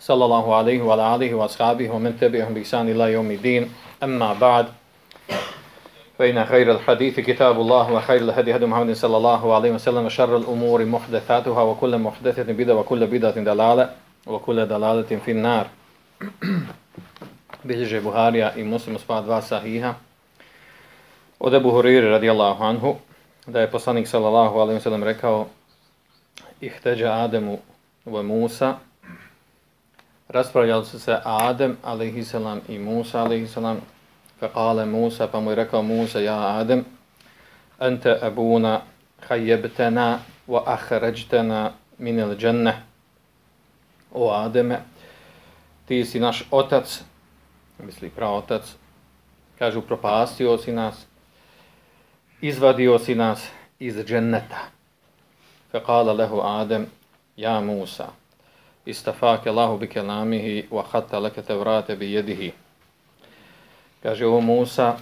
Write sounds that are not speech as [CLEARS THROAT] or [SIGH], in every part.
sallallahu alaihi wa alaihi wa ashabihi wa men tebihum bi sani la yomi din. Amma ba'd. Fejna hajra l-hadithi kitabu Allah wa khayra l-hadi hadu Muhammedin sallallahu alaihi wa sallam wa sharra l-umuri muhdathatuha wa kullu muhdathatin bida wa kullu bidatin dalala wa kullu dalalatin fin nar bilježe Buharija i muslimu spa dva sahiha. Od Ebu Huriri radijallahu anhu da je poslanik sallallahu alaihi wa sallam rekao ihteđa Ademu wa Musa raspravljali su se Adem a.s. i Musa a.s. fa qala Musa pa mu je rekao Musa ja Adem anta abuna hajebtena wa akhrajtana minil dženne. o Ademe ti si naš otac misli pravo otac kažu propastio si nas izvadio si nas iz dženneta fa qala lehu Adem ja Musa istafake Allahu bi kelamihi wa hatta leke tevrate bi jedihi. Kaže ovo Musa,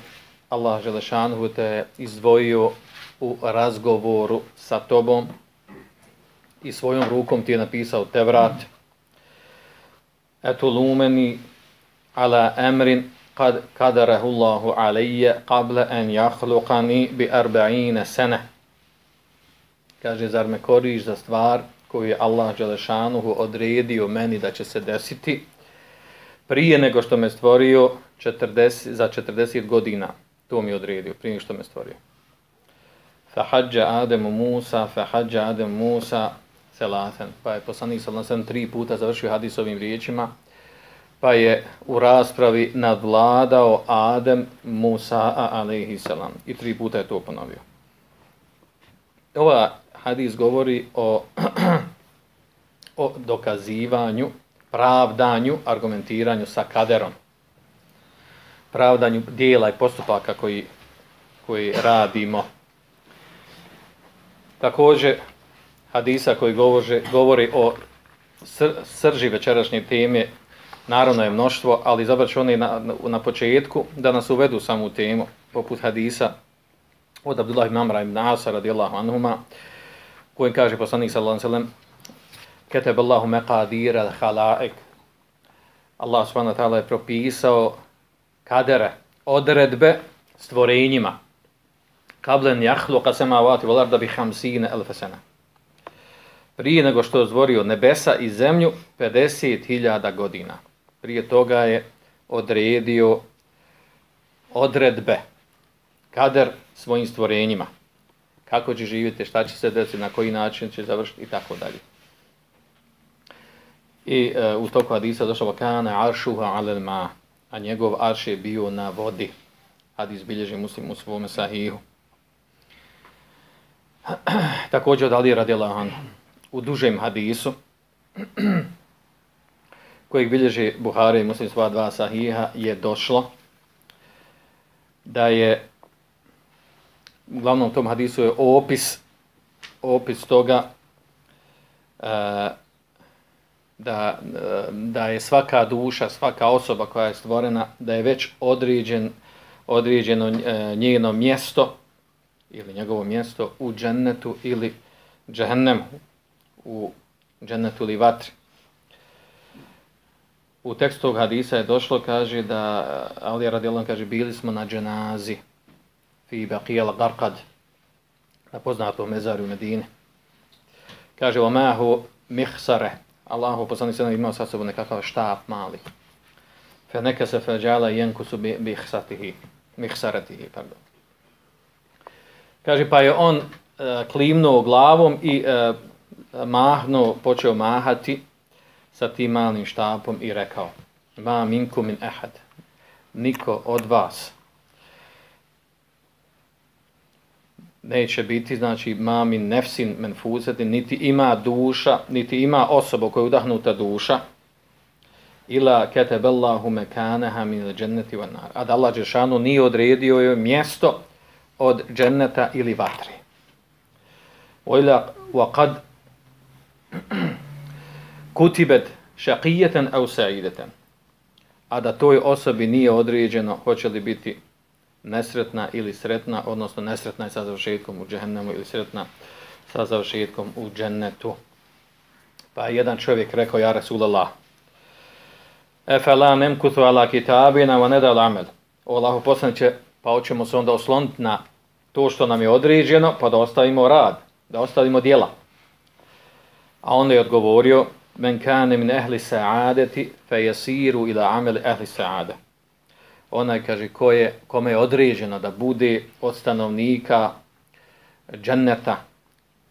Allah Želešanhu te izdvojio u razgovoru sa tobom i svojom rukom ti je napisao te vrat. Etu lumeni ala emrin kad kadarahu Allahu alejje kable en jahlukani bi arba'ine sene. Kaže, zar me koriš za stvar koju je Allah Đelešanuhu odredio meni da će se desiti prije nego što me stvorio 40, za 40 godina. To mi je odredio, prije nego što me stvorio. Fa Ademu Musa, fa Ademu Musa, selaten. Pa je poslanik sallam tri puta završio hadis ovim riječima, pa je u raspravi nadvladao Adem Musa, alaihi selam. I tri puta je to ponovio. Ova hadis govori o, [CLEARS THROAT] o dokazivanju pravdanju, argumentiranju sa kaderom. Pravdanju dijela i postupaka koji, koji radimo. Također, hadisa koji govori, govori o sr, srži večerašnje teme, naravno je mnoštvo, ali zabrat ću na, na početku da nas uvedu samu u temu, poput hadisa od Abdullah ibn Amra ibn Asa radijallahu anhuma, kojem kaže poslanik sallallahu alejhi ve sellem Keteb Allahu meqadir al halaik. Allah subhanahu wa ta'ala je propisao kadere, odredbe stvorenjima. Kablen jahlu qasema vati volar da bi hamsine sana. Prije nego što je zvorio nebesa i zemlju, 50.000 godina. Prije toga je odredio odredbe, kader svojim stvorenjima. Kako će živjeti, šta će se desiti, na koji način će završiti i tako dalje. I e, u toku hadisa došlo kana aršuha alel ma, a njegov arš je bio na vodi. Hadis bilježi muslim u svome sahihu. [CLEARS THROAT] Također od Ali radila u dužem hadisu, [CLEARS THROAT] kojeg bilježi Buhari i muslim sva dva sahiha, je došlo da je u tom hadisu je opis opis toga e, da, e, da je svaka duša, svaka osoba koja je stvorena, da je već određen, određeno e, njeno mjesto ili njegovo mjesto u džennetu ili džehennemu, u džennetu ili vatri. U tekstu tog hadisa je došlo, kaže da, e, Ali radijalom kaže, bili smo na dženazi fi Baqiyal garqad, na poznatom mezaru Medine. Kaže, o mihsare, Allahu poslanik sada imao sa sobom nekakav štap mali. Fe neka se feđala jenku bi, bi ihsatihi, mihsaratihi, pardon. Kaže, pa je on uh, klimnuo glavom i uh, mahnuo, počeo mahati sa tim malim štapom i rekao, ma minkum min ahad, niko od vas neće biti, znači, mamin nefsin menfuzeti, niti ima duša, niti ima osoba koja je udahnuta duša, ila keteballahu mekaneha min dženneti van nar. A da Allah Đešanu nije odredio joj mjesto od dženneta ili vatre. Ila wa kad kutibet shaqiyatan au saideten. A da toj osobi nije određeno hoće li biti nesretna ili sretna, odnosno nesretna je sa završetkom u džehennemu ili sretna sa završetkom u džennetu. Pa jedan čovjek rekao, ja Rasulallah, Efe la nemkutu ala kitabina wa nedal amel. O Allahu poslaniće, pa hoćemo se onda osloniti na to što nam je određeno, pa da ostavimo rad, da ostavimo dijela. A onda je odgovorio, men kane min ehli sa'adeti, fe jesiru ila ameli ehli sa'adeti Onaj kaže, ko je, kome je određeno da bude od stanovnika dženneta,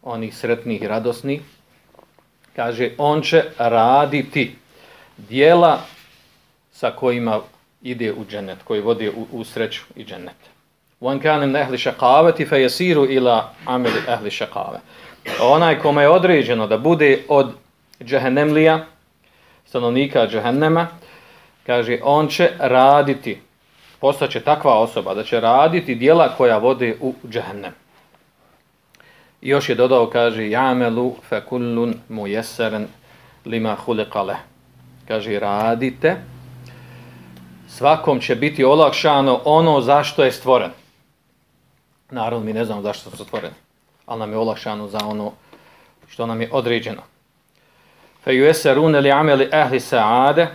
onih sretnih i radosnih, kaže, on će raditi dijela sa kojima ide u džennet, koji vodi u, u sreću i džennet. Wan kana min ahli shaqawati fa yasiru ila amali ahli shaqawa. Onaj kome je određeno da bude od džehennemlija, stanovnika džehennema, kaže, on će raditi, postaće takva osoba, da će raditi dijela koja vode u džehennem. I još je dodao, kaže, jamelu fe kullun mu jeseren lima hulikale. Kaže, radite, svakom će biti olakšano ono zašto je stvoren. Naravno, mi ne znamo zašto smo stvoreni, ali nam je olakšano za ono što nam je određeno. Fe ju eserune li ameli ehli sa'ade,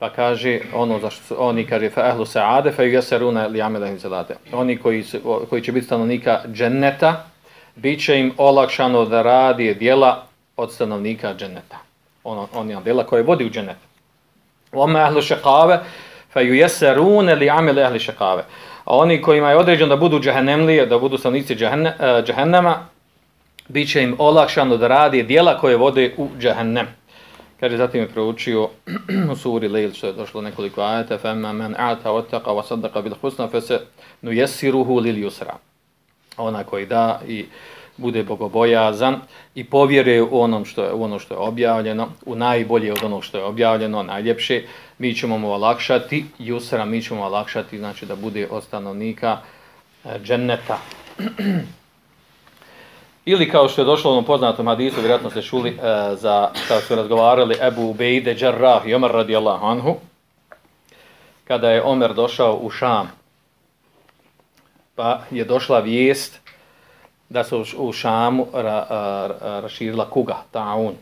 pa kaže ono zašto su, oni kaže fa ahlu sa'ade, fa yasaruna li ameli salate. Oni koji, su, koji će biti stanovnika dženneta, biće im olakšano da radi djela od stanovnika dženneta. Ono, oni djela koje vodi u džennet. ma ahlu shaqave fa yasaruna li amali ahli shaqave. A oni kojima je određeno da budu džehennemlije, da budu stanovnici e, džehennema, biće im olakšano da radi djela koje vode u džehennem. Kaže, zatim je proučio [CLEARS THROAT] u suri Lejl, što je došlo nekoliko ajeta, femma men ata otaqa wa saddaqa bil husna, fe nu jesiruhu lil yusra. Ona koji da i bude bogobojazan i povjeruje u onom što je, u ono što je objavljeno, u najbolje od onog što je objavljeno, najljepše, mi ćemo mu olakšati, Jusra, mi ćemo olakšati, znači da bude od stanovnika e, dženneta. [CLEARS THROAT] Ili kao što je došlo u onom poznatom hadisu, vjerojatno ste čuli, e, za, kada su razgovarali Ebu Ubejde Đarrah i Omer radijallahu anhu, kada je Omer došao u Šam, pa je došla vijest da se u Šamu ra, ra, raširila kuga, taun.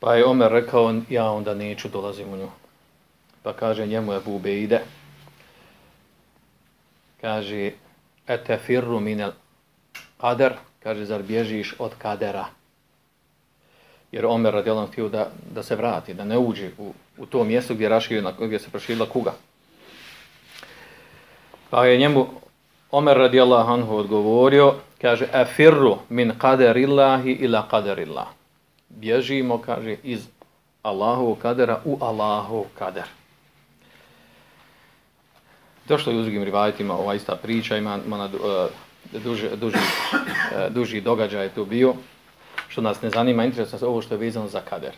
Pa je Omer rekao, ja onda neću dolazim u nju. Pa kaže njemu Ebu Ubejde. Kaže, ete firru minel kader, kaže, zar bježiš od kadera? Jer Omer radijelan htio da, da se vrati, da ne uđe u, u to mjesto gdje, raširila, gdje se proširila kuga. Pa je njemu Omer radijallahu anhu odgovorio, kaže, afirru min qaderillahi ila qaderillah. Bježimo, kaže, iz Allahovog kadera u Allahov kader. Došlo je u drugim rivajitima ova ista priča, ima, ima na, uh, duži, duži, e, duži događaj tu bio, što nas ne zanima, interesno se ovo što je vezano za kader.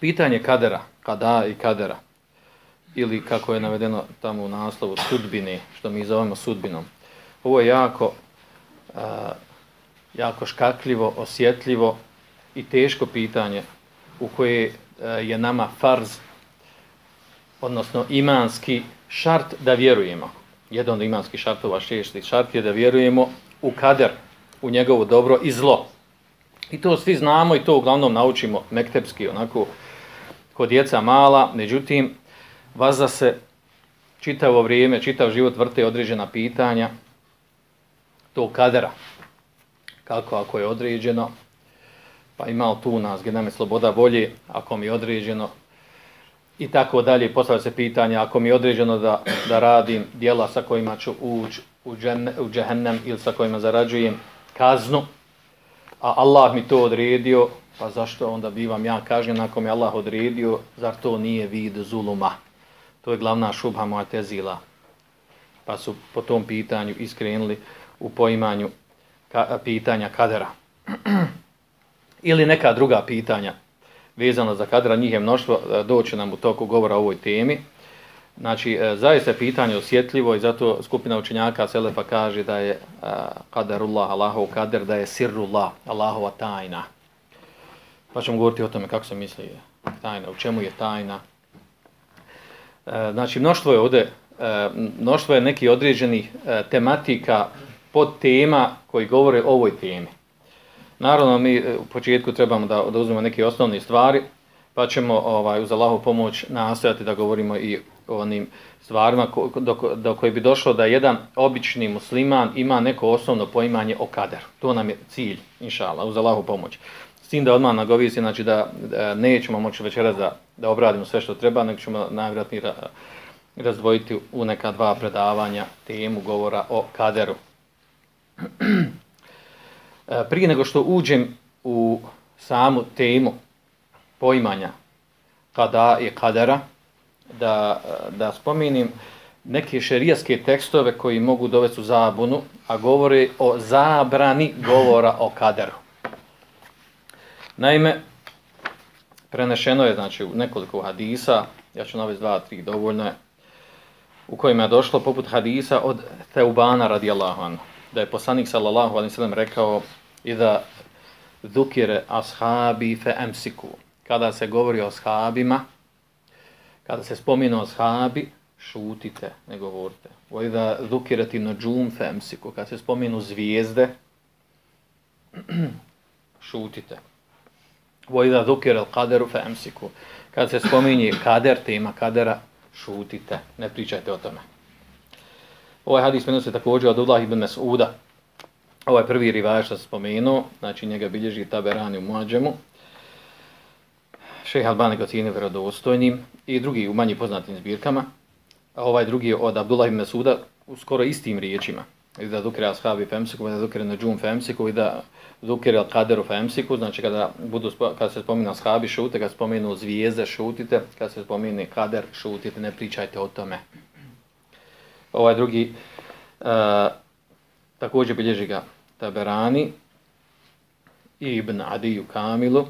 Pitanje kadera, kada i kadera, ili kako je navedeno tamo u naslovu sudbine, što mi zovemo sudbinom. Ovo je jako, uh, jako škakljivo, osjetljivo i teško pitanje u koje uh, je nama farz, odnosno imanski šart da vjerujemo. Jedan od imanskih šartova šešti šart je da vjerujemo u kader, u njegovo dobro i zlo. I to svi znamo i to uglavnom naučimo mektepski, onako, kod djeca mala, međutim, vaza se čitavo vrijeme, čitav život vrte određena pitanja to kadera. Kako ako je određeno, pa ima tu nas, gdje nam je sloboda volje, ako mi je određeno, i tako dalje, postavlja se pitanja, ako mi je određeno da, da radim dijela sa kojima ću ući u, džene, u džehennem ili sa kojima zarađujem kaznu, a Allah mi to odredio, pa zašto onda bivam ja kažnjen ako mi Allah odredio, zar to nije vid zuluma? To je glavna šubha moja tezila. Pa su po tom pitanju iskrenili u poimanju ka, pitanja kadera. [CLEARS THROAT] Ili neka druga pitanja vezano za kadra, njih je mnoštvo, e, doće nam u toku govora o ovoj temi. Znači, e, zaista je pitanje osjetljivo i zato skupina učenjaka Selefa kaže da je e, kaderullah, Allahov kader, da je sirrullah, Allahova tajna. Pa ćemo govoriti o tome kako se misli e, tajna, u čemu je tajna. Znači, mnoštvo je ovdje, mnoštvo je neki određenih tematika pod tema koji govore o ovoj temi. Naravno, mi e, u početku trebamo da, da uzmemo neke osnovne stvari, pa ćemo ovaj, uz Allahu pomoć nastojati da govorimo i o onim stvarima ko, do, do koje bi došlo da jedan obični musliman ima neko osnovno poimanje o kaderu. To nam je cilj, inšala, uz Allahu pomoć. S tim da odmah nagovisi, znači da, da nećemo moći večeras da, da obradimo sve što treba, nego ćemo najvratnije razdvojiti u neka dva predavanja temu govora o kaderu. E, prije nego što uđem u samu temu poimanja kada je kadera, da, da spominim neke šerijaske tekstove koji mogu dovesti u zabunu, a govore o zabrani govora o kaderu. Naime, prenešeno je znači, u nekoliko hadisa, ja ću navesti dva, tri, dovoljno je, u kojima je došlo poput hadisa od Teubana radijallahu anhu, da je poslanik sallallahu alaihi sallam rekao i da zukire ashabi fe emsiku, kada se govori o ashabima, kada se spominu ashabi, šutite, ne govorite. O da zukirati nođum fe emsiku, kada se spominu zvijezde, [CLEARS THROAT] šutite. O da dhukire al kaderu fe emsiku, kada se spominje kader, tema kadera, šutite, ne pričajte o tome. Ovaj hadis prenosi također od Ulah ibn Mas'uda. Ovaj prvi rivaj što se spomenuo, znači njega bilježi Taberani u Muadžemu. Šejh Albani ga cijeni vjerodostojnim i drugi u manje poznatim zbirkama. A ovaj drugi od Abdullah ibn Mas'uda u skoro istim riječima. I da dukere ashabi femsiku, da dukre nađum femsiku i da dukere al-kaderu femsiku, znači kada, budu, kada se spominu ashabi šute, kada se spominu zvijezde šutite, kada se spominu kader šutite, ne pričajte o tome ovaj drugi uh, također bilježi ga Taberani i Ibn Adiju Kamilu.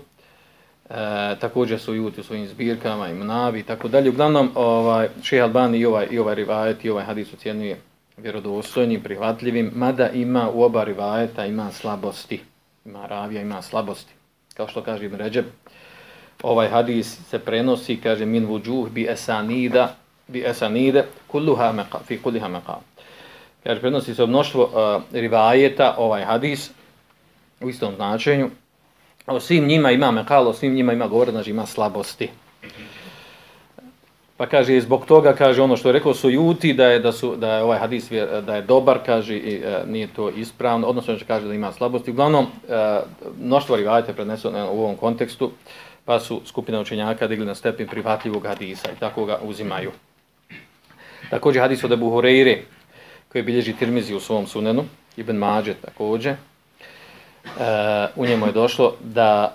E, također su juti u svojim zbirkama i mnavi i tako dalje. Uglavnom, ovaj, Šeha Albani i ovaj, i ovaj rivajet i ovaj hadis ocjenuje vjerodostojnim, prihvatljivim, mada ima u oba rivajeta ima slabosti. Ima ravija, ima slabosti. Kao što kaže Ibn Ređeb, ovaj hadis se prenosi, kaže, min vuđuh bi esanida, bi esanide kulluha meqa, fi kulliha meqa. Kaže, prenosi se mnoštvo uh, rivajeta, ovaj hadis, u istom značenju. O svim njima ima mekalo, svim njima ima govor, znači ima slabosti. Pa kaže, zbog toga, kaže, ono što je rekao su juti, da je, da su, da je ovaj hadis da je dobar, kaže, i, e, nije to ispravno, odnosno kaže da ima slabosti. Uglavnom, e, mnoštvo rivajete prednesu u ovom kontekstu, pa su skupina učenjaka digli na stepen prihvatljivog hadisa i tako ga uzimaju. Također hadis od Abu Hureyre, koji bilježi Tirmizi u svom sunenu, Ibn Mađe također, uh, u njemu je došlo da,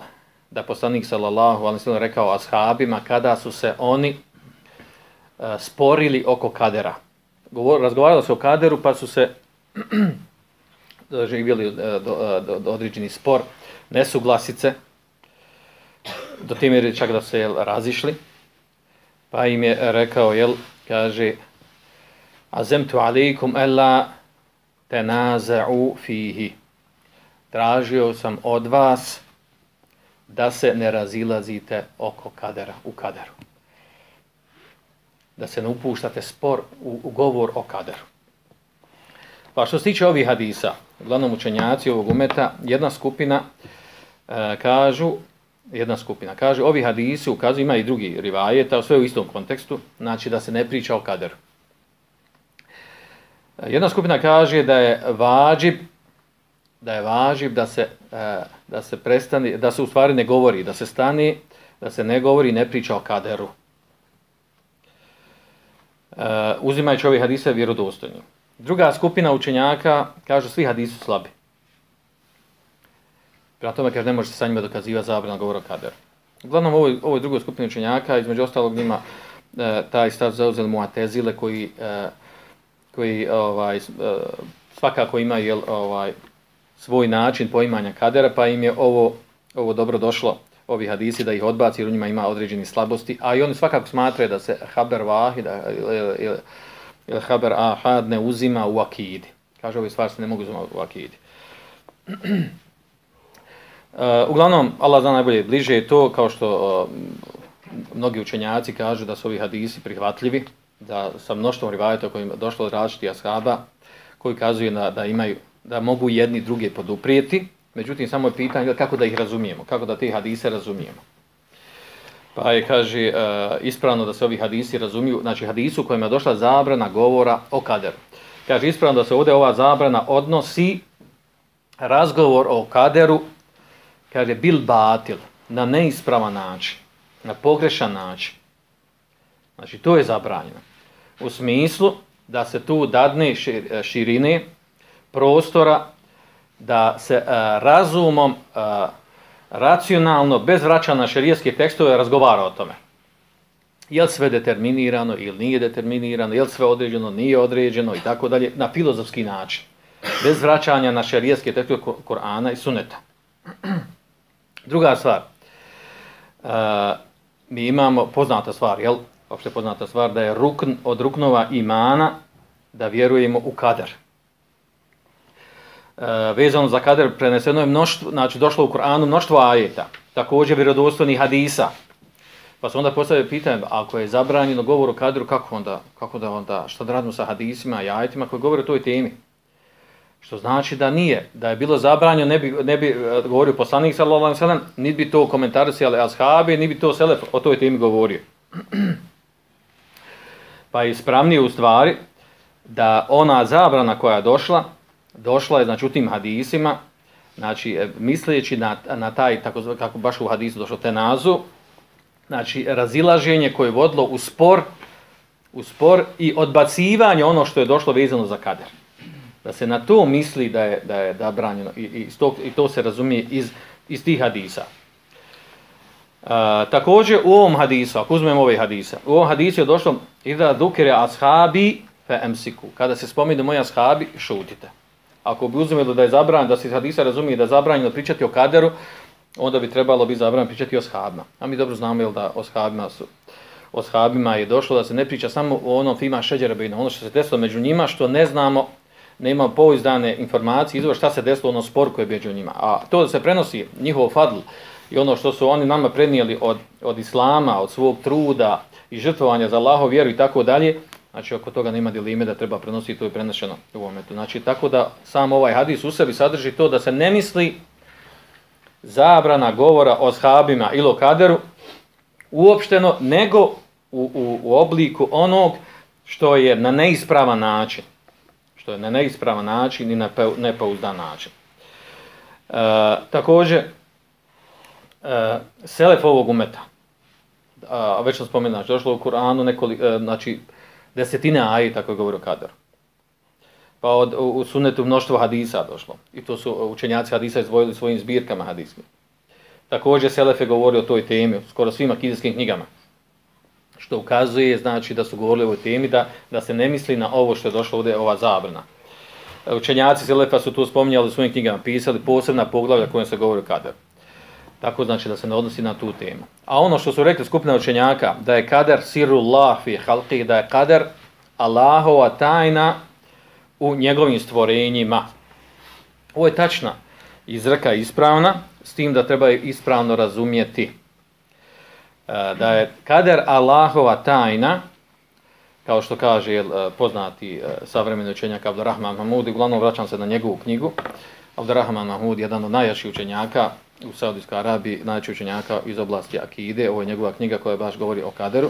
da poslanik sallallahu alaihi sallam rekao ashabima kada su se oni e, sporili oko kadera. Govor, razgovaralo se o kaderu pa su se [CLEARS THROAT] doživjeli uh, do, e, do, do određeni spor, nesuglasice, do tim je čak da se jel, razišli, pa im je rekao, jel, kaže, azemtu alaikum ella tenaza'u fihi. Tražio sam od vas da se ne razilazite oko kadera, u kaderu. Da se ne upuštate spor u, u govor o kaderu. Pa što se tiče ovih hadisa, uglavnom učenjaci ovog umeta, jedna skupina e, kažu, jedna skupina kaže, ovi hadisi ukazuju, ima i drugi rivajeta, sve u istom kontekstu, znači da se ne priča o kaderu. Jedna skupina kaže da je vađib da je važib da se e, da se prestani da se u stvari ne govori, da se stani, da se ne govori, ne priča o kaderu. Uh, uzimajući ovi hadise vjerodostojni. Druga skupina učenjaka kaže svi hadisi su slabi. Prema tome kaže ne može se sa njima dokazivati zabrana govora o kaderu. Uglavnom ovoj, ovoj drugoj skupini učenjaka između ostalog njima e, taj stav zauzeli muatezile koji uh, koji ovaj e, svakako ima jel ovaj svoj način poimanja kadera pa im je ovo ovo dobro došlo ovi hadisi da ih odbaci jer u njima ima određeni slabosti, a i oni svakako smatraju da se haber vahid ili, ili, ili haber ahad ne uzima u akidi. Kaže, ove stvari se ne mogu uzimati u akidi. Uh, uglavnom, Allah zna najbolje bliže je to, kao što uh, mnogi učenjaci kažu da su ovi hadisi prihvatljivi, da sa mnoštvom rivajeta kojim je došlo od različitih ashaba, koji kazuju da, da imaju da mogu jedni druge poduprijeti, međutim samo je pitanje kako da ih razumijemo, kako da te hadise razumijemo. Pa je, kaže, e, ispravno da se ovi hadisi razumiju, znači hadisu kojima je došla zabrana govora o kaderu. Kaže, ispravno da se ovdje ova zabrana odnosi razgovor o kaderu, kaže, bil batil, na neispravan način, na pogrešan način. Znači, to je zabranjeno. U smislu da se tu dadne e, širine, prostora da se a, razumom a, racionalno, bez vraćanja na šerijetske tekstove, razgovara o tome. Je li sve determinirano ili nije determinirano, je li sve određeno, nije određeno i tako dalje, na filozofski način. Bez vraćanja na šerijetske tekstove Korana i Suneta. [CLEARS THROAT] Druga stvar, a, mi imamo poznata stvar, jel? Opšte poznata stvar da je rukn od ruknova imana da vjerujemo u kader. E, vezano za kader preneseno je mnoštvo, znači došlo u Kur'anu mnoštvo ajeta, također vjerodostojnih hadisa. Pa se onda postavio pitanje, ako je zabranjeno govor o kadru, kako onda, kako da onda, šta da radimo sa hadisima i ajetima koji govore o toj temi? Što znači da nije, da je bilo zabranjeno, ne bi, ne bi e, govorio poslanik sallallahu alejhi ve sellem, niti bi to komentarisali ashabi, niti bi to selef o toj temi govorio. [CLEARS THROAT] pa je ispravnije u stvari da ona zabrana koja je došla, došla je znači u tim hadisima, znači e, misleći na, na taj, tako zove, kako baš u hadisu došlo te nazu, znači razilaženje koje je vodilo u spor, u spor i odbacivanje ono što je došlo vezano za kader. Da se na to misli da je, da je da branjeno i, i, to, i to se razumije iz, iz tih hadisa. A, također u ovom hadisu, ako uzmemo ove hadisa, u ovom hadisu je došlo Ida dukere ashabi fe emsiku. Kada se spominu moji ashabi, šutite ako bi uzmelo da je zabranjeno, da se iz hadisa razumije da je zabranjeno pričati o kaderu, onda bi trebalo bi zabranjeno pričati o shabima. A mi dobro znamo jel, da o shabima, su, o shabima je došlo da se ne priča samo o onom fima šeđerebina, ono što se desilo među njima, što ne znamo, nema pouzdane informacije, izvor šta se desilo ono spor koje je među njima. A to da se prenosi njihov fadl i ono što su oni nama prenijeli od, od islama, od svog truda i žrtvovanja za Allahov vjeru i tako dalje, Znači, oko toga nema dilime da treba prenositi, to je prenešeno u ovom momentu. Znači, tako da sam ovaj hadis u sebi sadrži to da se ne misli zabrana govora o shabima ili o kaderu uopšteno, nego u, u, u obliku onog što je na neispravan način. Što je na neispravan način i na nepouzdan način. E, također, e, selef ovog umeta, a, već sam spomenuo, znači, došlo u Kur'anu nekoliko, e, znači, desetine ajeta koje govori o kaderu. Pa od, u, u sunetu mnoštvo hadisa došlo. I to su e, učenjaci hadisa izvojili svojim zbirkama hadiskim. Također Selef je govorio o toj temi, skoro svim akidijskim knjigama. Što ukazuje, znači da su govorili o ovoj temi, da, da se ne misli na ovo što je došlo ovdje, ova zabrana. E, učenjaci Selefa su to spominjali u svojim knjigama, pisali posebna poglavlja kojem se govori o kaderu. Tako znači da se ne odnosi na tu temu. A ono što su rekli skupne učenjaka, da je kader sirullah fi halqi, da je kader Allahova tajna u njegovim stvorenjima. Ovo je tačna izreka ispravna, s tim da treba ispravno razumjeti. E, da je kader Allahova tajna, kao što kaže e, poznati e, savremeni učenjak Abdurrahman Mahmud, uglavnom vraćam se na njegovu knjigu, Abdurrahman Mahmud, jedan od najjačih učenjaka u Saudijskoj Arabiji, najjačih učenjaka iz oblasti Akide, ovo je njegova knjiga koja baš govori o kaderu.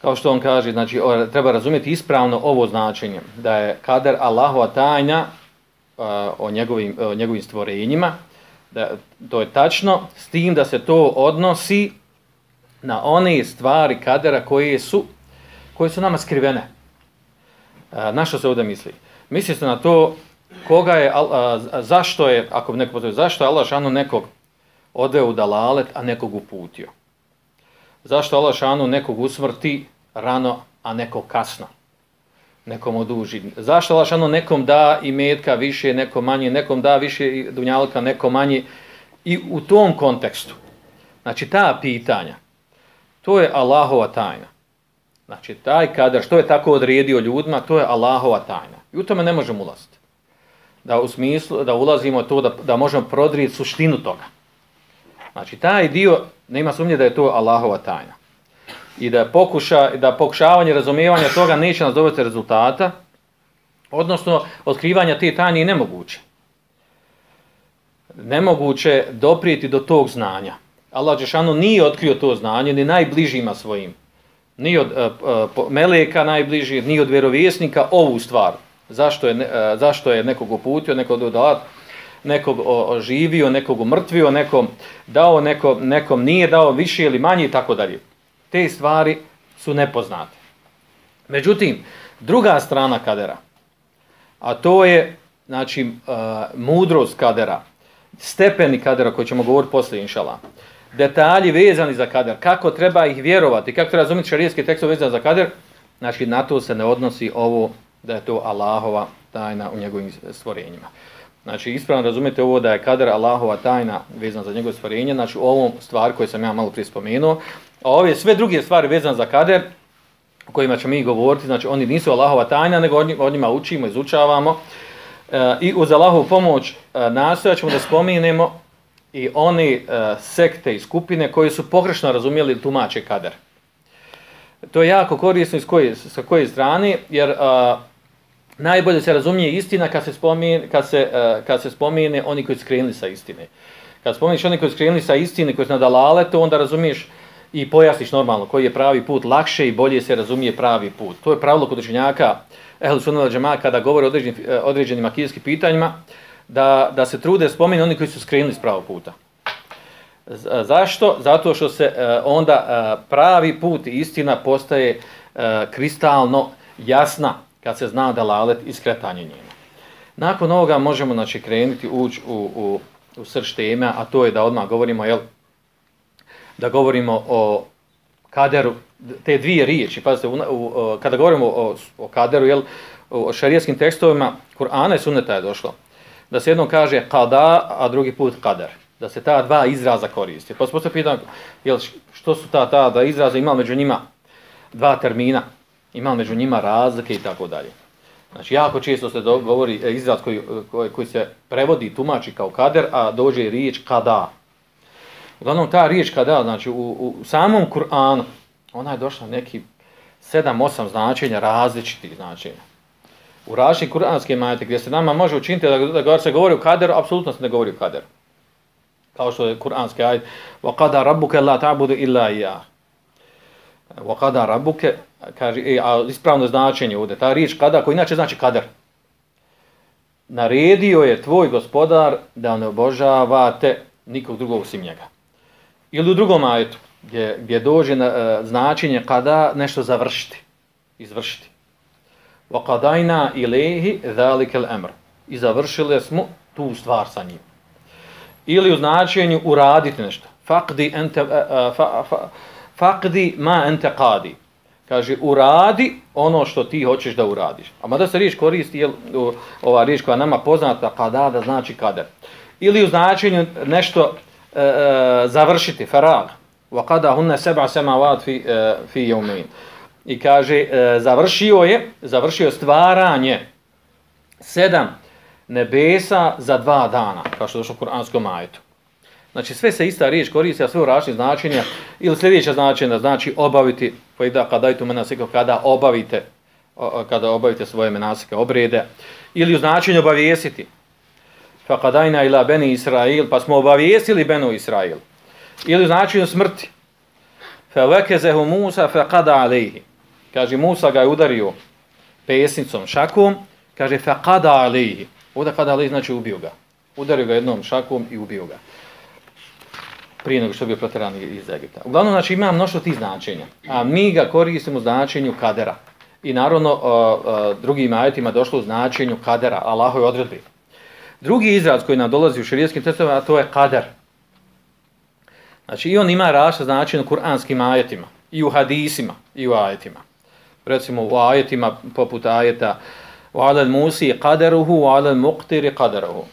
Kao što on kaže, znači, treba razumjeti ispravno ovo značenje, da je kader Allahova tajna uh, o, njegovim, o njegovim stvorenjima, da to je tačno, s tim da se to odnosi na one stvari kadera koje su, koje su nama skrivene. Uh, na što se ovdje misli? Misli se na to koga je, a, a, zašto je, ako neko postoji, zašto je Allah šanu nekog ode u dalalet, a nekog uputio? Zašto Allah šanu nekog usmrti rano, a nekog kasno? Nekom oduži. Zašto Allah šanu nekom da i metka više, nekom manje, nekom da više dunjalka, nekom manje? I u tom kontekstu, znači ta pitanja, to je Allahova tajna. Znači taj kader, što je tako odredio ljudima, to je Allahova tajna. I u tome ne možemo ulaziti. Da u smislu, da ulazimo to, da, da možemo prodriti suštinu toga. Znači taj dio, nema sumnje da je to Allahova tajna. I da pokuša, da pokušavanje razumijevanja toga neće nas dovesti rezultata, odnosno otkrivanja te tajne je nemoguće. Nemoguće doprijeti do tog znanja. Allah Đešanu nije otkrio to znanje ni najbližima svojim. Ni od uh, uh, meleka najbliži, ni od vjerovjesnika ovu stvar. Zašto je, uh, zašto je nekog uputio, nekog dodat, nekog oživio, nekog umrtvio, nekom dao, nekom, nekom nije dao više ili manje i tako dalje. Te stvari su nepoznate. Međutim, druga strana kadera, a to je znači, uh, mudrost kadera, stepeni kadera koji ćemo govoriti poslije, inšala, detalji vezani za kader, kako treba ih vjerovati, kako treba razumjeti šarijski tekst vezan za kader, znači na to se ne odnosi ovo da je to Allahova tajna u njegovim stvorenjima. Znači, ispravno razumijete ovo da je kadar Allahova tajna vezana za njegove stvorenje, znači ovom stvar koju sam ja malo prije spomenuo, a ove sve druge stvari vezane za kader, o kojima ćemo mi govoriti, znači oni nisu Allahova tajna, nego od njima učimo, izučavamo, e, i uz Allahovu pomoć e, nastojat ćemo da spominemo i oni e, sekte i skupine koji su pogrešno razumijeli tumače kader. To je jako korisno iz koje, sa koje strane, jer a, najbolje se razumije istina kad se spomine, kad se, uh, kad se spomine oni koji su skrenuli sa istine. Kad spomeniš oni koji su skrenuli sa istine, koji su nadalale, to onda razumiješ i pojasniš normalno koji je pravi put, lakše i bolje se razumije pravi put. To je pravilo kod učenjaka Ehlu Sunnala Džema kada govore o određenim, e, određenim akijskim pitanjima, da, da se trude spomeni oni koji su skrenuli s pravog puta. E, zašto? Zato što se uh, onda uh, pravi put i istina postaje uh, kristalno jasna kad se zna dalalet i skretanje njena. Nakon ovoga možemo znači, krenuti ući u, u, u srž teme, a to je da odmah govorimo, jel, da govorimo o kaderu, te dvije riječi, pazite, u, u, kada govorimo o, o kaderu, jel, o šarijetskim tekstovima, Kur'ana i Sunneta je došlo, da se jednom kaže kada, a drugi put kader, da se ta dva izraza koristi. Pa se pitan, jel, što su ta, ta dva izraza, ima među njima dva termina, ima među njima razlike i tako dalje. Znači, jako često se govori e, izraz koji, koji, koji se prevodi, tumači kao kader, a dođe riječ kada. Uglavnom, ta riječ kada, znači, u, u samom Kur'anu, ona je došla neki 7-8 značenja, različitih značenja. U različitih kur'anske majete, gdje se nama može učiniti da, da se govori o kaderu, apsolutno se ne govori o kaderu. Kao što je kur'anski ajet, وَقَدَ رَبُّكَ لَا تَعْبُدُ إِلَّا إِيَا وَقَدَ رَبُّكَ kaže, e, a ispravno značenje ovdje, ta riječ kada, koji inače znači kader. Naredio je tvoj gospodar da ne obožavate nikog drugog osim njega. Ili u drugom ajetu, gdje, gdje dođe na, uh, značenje kada nešto završiti, izvršiti. وَقَدَيْنَا إِلَيْهِ ذَلِكَ الْأَمْرِ I završili smo tu stvar sa njim. Ili u značenju uraditi nešto. فَقْدِ, ente, uh, fa, fa, faqdi ma ente qadi kaže uradi ono što ti hoćeš da uradiš. A mada se riječ koristi, jel, ova riječ koja nama poznata, kada da znači kader. Ili u značenju nešto e, e, završiti, farag. Wa kada hunne seba semavat fi, e, fi jeumin. I kaže, e, završio je, završio stvaranje sedam nebesa za dva dana, kao što je došlo u Kur'anskom ajetu. Znači sve se ista riječ koristi, a sve u različitih značenja. Ili sljedeća značenja znači obaviti, pa da kada tu menasike, kada obavite, kada obavite svoje menasike obrede. Ili u značenju obavijestiti. Fa kadajna ila beni Israil, pa smo obavijestili benu Israil. Ili u značenju smrti. Fa vekezehu Musa fa kada alejhi. Kaže, Musa ga je udario pesnicom, šakom, kaže, fa kada alejhi. Ovdje kada alejhi znači ubio ga. Udario ga jednom šakom i ubio ga prije nego što je bio proteran iz Egipta. Uglavnom, znači, ima mnoštvo tih značenja, a mi ga koristimo u značenju kadera. I naravno, uh, uh, drugim ajetima došlo u značenju kadera, Allahoj odredbi. Drugi izraz koji nam dolazi u širijetskim testovima, a to je kader. Znači, i on ima raša značenje u kuranskim ajetima, i u hadisima, i u ajetima. Recimo, u ajetima, poput ajeta, u alel musi kaderuhu, u alel muqtiri kaderuhu.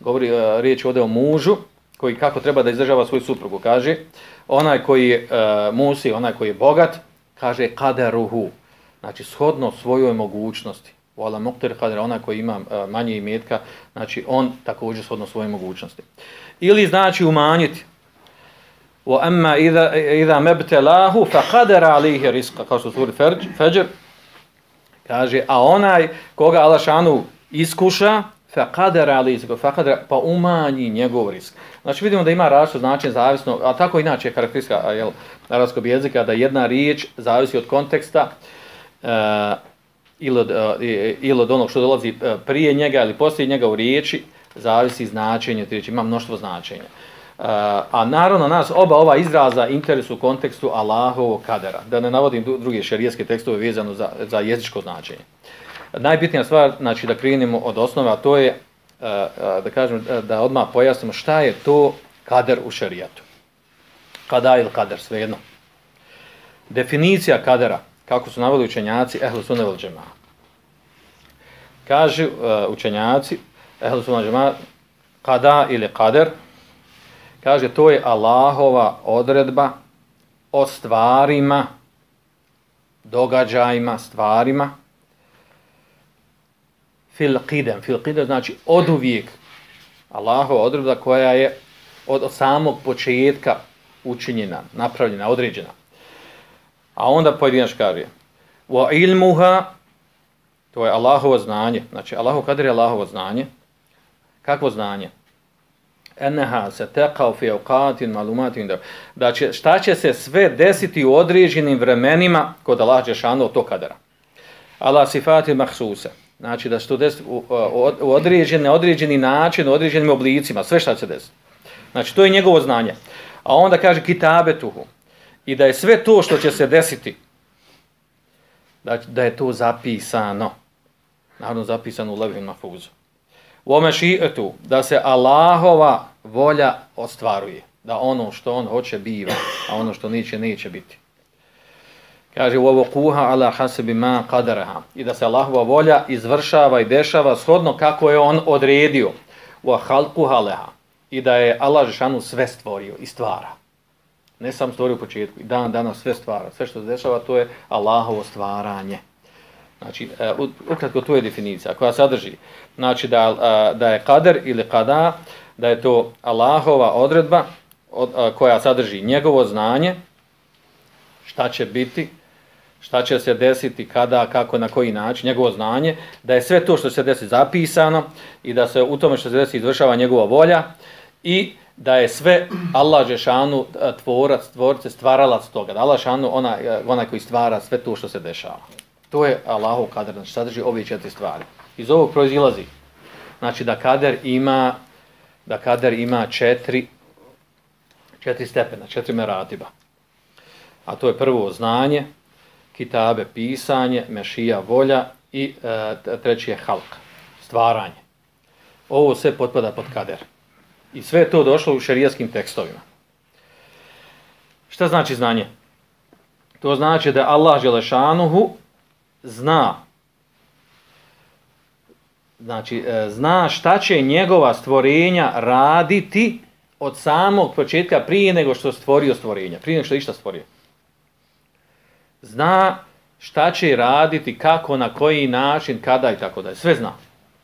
Govori uh, riječ ovdje o mužu, koji kako treba da izdržava svoju suprugu, kaže, onaj koji je uh, musi, onaj koji je bogat, kaže kaderuhu, znači shodno svojoj mogućnosti. Wala mokter kader, onaj koji ima uh, manje imetka, znači on također shodno svojoj mogućnosti. Ili znači umanjiti, wa amma idha idha mabtalahu fa qadara alayhi rizqa kao što suri Fajr kaže a onaj koga Allah šanu iskuša faqadara ali izgo, faqadara, pa umanji njegov risk znači vidimo da ima različito značenje zavisno a tako inače je karakteristika jel arapskog jezika da jedna riječ zavisi od konteksta e, ili, od, e, ili od onog što dolazi e, prije njega ili poslije njega u riječi zavisi značenje riječi ima mnoštvo značenja e, a naravno nas oba ova izraza interesu u kontekstu Allahovog kadera. Da ne navodim druge šerijetske tekstove vezano za, za jezičko značenje. Najbitnija stvar, znači da krenemo od osnova, a to je e, e, da kažem, e, da odmah pojasnimo šta je to kader u šerijatu. Kada ili kader, svejedno. Definicija kadera, kako su navali učenjaci, ehlu su vel džema. Kažu učenjaci, ehlu su džema, kada ili kader, Kaže, to je Allahova odredba o stvarima, događajima, stvarima. Fil qidem. Fil qidem znači od uvijek. Allahova odredba koja je od, od samog početka učinjena, napravljena, određena. A onda pojedinač kaže, wa ilmuha, to je Allahovo znanje. Znači, Allahov kader je Allahovo znanje. Kakvo znanje? eneha se tekao fi auqatin malumatin da, da će, šta će se sve desiti u određenim vremenima kod Allah Đešanu od to kadera. Allah sifati mahsuse. Znači da se to desi u, u, određen, određeni, određeni način, u određenim oblicima, sve šta će desiti. Znači to je njegovo znanje. A onda kaže kitabetuhu. I da je sve to što će se desiti, da, da je to zapisano. Naravno zapisano u levim mafuzu. U ome šijetu, da se Allahova volja ostvaruje. Da ono što on hoće biva, a ono što neće, neće biti. Kaže uovokuha ala hasebi ma qadaraha. I da se Allahova volja izvršava i dešava shodno kako je on odredio. Wa halku haleha. I da je Allah Žešanu sve stvorio i stvara. Ne sam stvorio u početku. I dan danas sve stvara. Sve što se dešava to je Allahovo stvaranje. Znači, uh, ukratko tu je definicija koja sadrži. Znači, da, uh, da je kader ili kada, da je to Allahova odredba od, uh, koja sadrži njegovo znanje, šta će biti, šta će se desiti, kada, kako, na koji način, njegovo znanje, da je sve to što se desi zapisano i da se u tome što se desi izvršava njegova volja i da je sve Allah Žešanu tvorac, tvorce, stvaralac toga. Da Allah Žešanu onaj, e, onaj koji stvara sve to što se dešava. To je Allahov kader, znači sadrži ove četiri stvari. Iz ovog proizilazi, znači da kader ima, da kader ima četiri, četiri stepena, četiri meratiba. A to je prvo znanje, kitabe pisanje, mešija volja i e, treći je halk, stvaranje. Ovo sve potpada pod kader. I sve to došlo u šerijaskim tekstovima. Šta znači znanje? To znači da Allah Želešanuhu zna znači e, zna šta će njegova stvorenja raditi od samog početka prije nego što stvorio stvorenja, prije nego što išta stvorio. Zna šta će raditi, kako, na koji način, kada i tako dalje. Sve zna.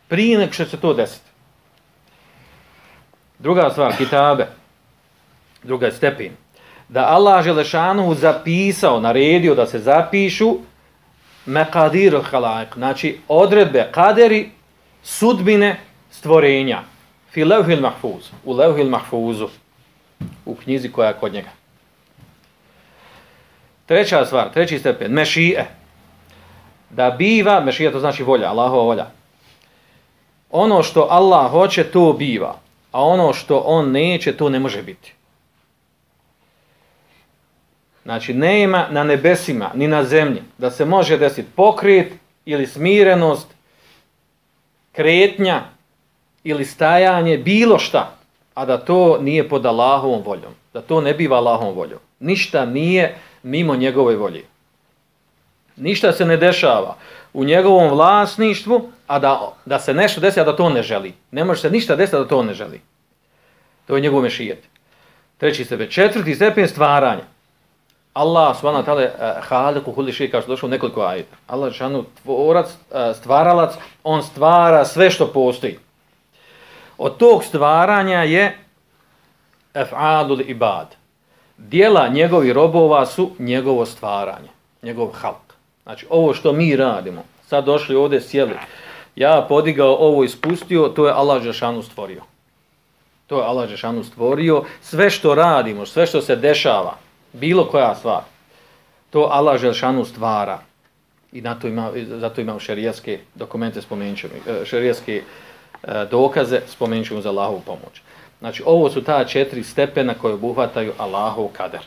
Prije nek što se to desiti. Druga stvar, kitabe. Druga je stepin. Da Allah Želešanu zapisao, naredio da se zapišu mekadir halak, znači odredbe, kaderi, sudbine stvorenja. Fi levhil mahfuz, u levhil mahfuzu, u knjizi koja je kod njega. Treća stvar, treći stepen, mešije. Da biva, mešije to znači volja, Allahova volja. Ono što Allah hoće, to biva. A ono što on neće, to ne može biti. Znači, nema na nebesima, ni na zemlji, da se može desiti pokret ili smirenost, kretnja ili stajanje, bilo šta, a da to nije pod Allahovom voljom, da to ne biva Allahovom voljom. Ništa nije mimo njegove volje. Ništa se ne dešava u njegovom vlasništvu, a da, da se nešto desi, a da to ne želi. Ne može se ništa desiti, da to ne želi. To je njegov mešijet. Treći stepen. Četvrti stepen stvaranja. Allah subhanahu wa ta'ala eh, haliku kulli shay kao što došlo u nekoliko ajeta. Allah šanu tvorac, eh, stvaralac, on stvara sve što postoji. Od tog stvaranja je af'alul ibad. Dijela njegovi robova su njegovo stvaranje, njegov halk. Znači ovo što mi radimo, sad došli ovdje sjeli, ja podigao ovo ispustio, to je Allah Žešanu stvorio. To je Allah Žešanu stvorio. Sve što radimo, sve što se dešava, bilo koja stvar, to Allah Žešanu stvara. I na to ima, zato imamo šerijaske dokumente, spomenut ćemo, e, šerijaske e, dokaze, spomenut ćemo za Allahovu pomoć. Znači, ovo su ta četiri stepena koje obuhvataju Allahov kader.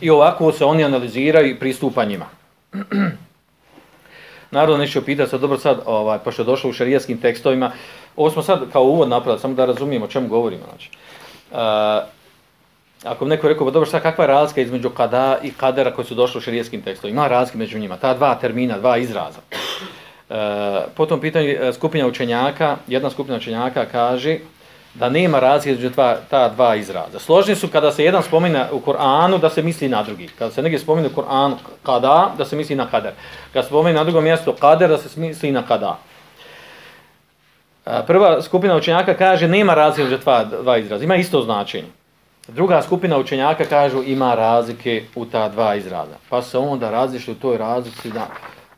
I ovako se oni analiziraju i pristupa njima. [CLEARS THROAT] Naravno, neću pitati, sad dobro sad, ovaj, pošto je došlo u šarijaskim tekstovima, ovo smo sad kao uvod napravili, samo da razumijemo o čemu govorimo. Znači, uh, ako bi neko rekao, pa dobro, sad kakva je razlika između kada i kadera koji su došli u šarijaskim tekstovima? Ima razlika među njima, ta dva termina, dva izraza. E, uh, potom pitanje skupina učenjaka, jedna skupina učenjaka kaže, da nema razlike između ta, ta dva izraza. Složni su kada se jedan spomina u Koranu da se misli na drugi. Kada se negdje spomene u Koranu kada, da se misli na kader. Kada se spomene na drugom mjestu kader, da se misli na kada. Prva skupina učenjaka kaže nema razlike između dva, dva izraza. Ima isto značenje. Druga skupina učenjaka kažu ima razlike u ta dva izraza. Pa se onda različili u toj razlici na,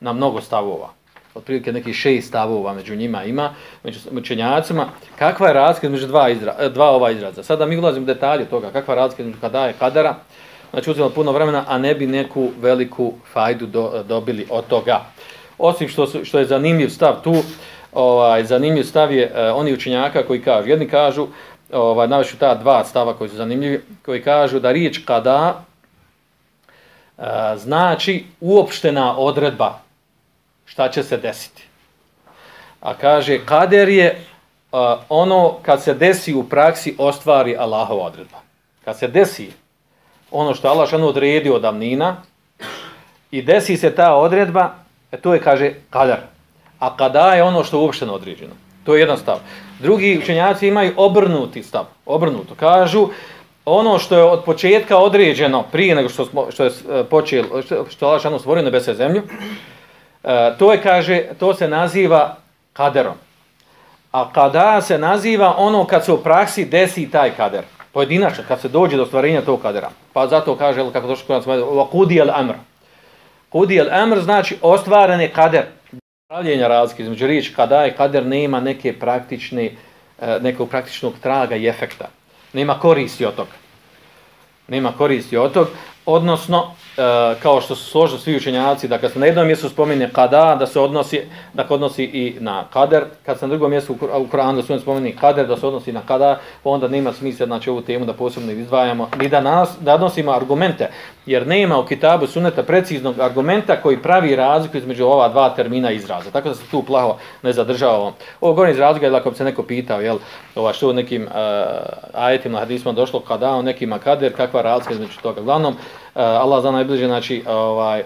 na mnogo stavova otprilike neki šest stavova među njima ima, među učenjacima, kakva je razlika između dva, izra, e, dva ova izraza. Sada mi ulazimo u detalje toga, kakva je razlika između kada je kadara, znači uzimamo puno vremena, a ne bi neku veliku fajdu do, e, dobili od toga. Osim što, su, što je zanimljiv stav tu, ovaj, zanimljiv stav je eh, oni učenjaka koji kažu, jedni kažu, ovaj, navešu ta dva stava koji su zanimljivi, koji kažu da riječ kada uh, znači uopštena odredba šta će se desiti. A kaže, kader je uh, ono kad se desi u praksi ostvari Allahova odredba. Kad se desi ono što Allah šanu odredio od davnina i desi se ta odredba, e, to je, kaže, kader. A kada je ono što je uopšteno određeno. To je jedan stav. Drugi učenjaci imaju obrnuti stav. Obrnuto. Kažu, ono što je od početka određeno prije nego što, smo, što je e, počelo, što, što Allah šanu stvorio nebese zemlju, E, to je, kaže, to se naziva kaderom. A kada se naziva ono kad se u praksi desi taj kader. Pojedinačno, kad se dođe do stvarenja tog kadera. Pa zato kaže, kako došlo što nas kaže, kudi el amr. Kudi el amr znači ostvaren je kader. Pravljenja razlike između riječ kada je kader nema neke praktične, e, nekog praktičnog traga i efekta. Nema koristi od toga. Nema koristi od toga. Odnosno, E, kao što su složili svi učenjaci, da kad se na jednom mjestu spomene kada, da se odnosi, da se odnosi i na kader, kad se na drugom mjestu u Koranu da se spomene kader, da se odnosi na kada, onda nema smisla znači, ovu temu da posebno izdvajamo, ni da, nas, da odnosimo argumente, jer nema u kitabu suneta preciznog argumenta koji pravi razliku između ova dva termina izraza. Tako da se tu plaho ne zadržavamo. Ovo govorim iz razloga, jer ako bi se neko pitao, jel, ova, što u nekim uh, ajetima, hadisma došlo kada, u nekima kader, kakva razlika između toga. Glavnom, uh, E, Allah zna najbliže, znači, e, ovaj,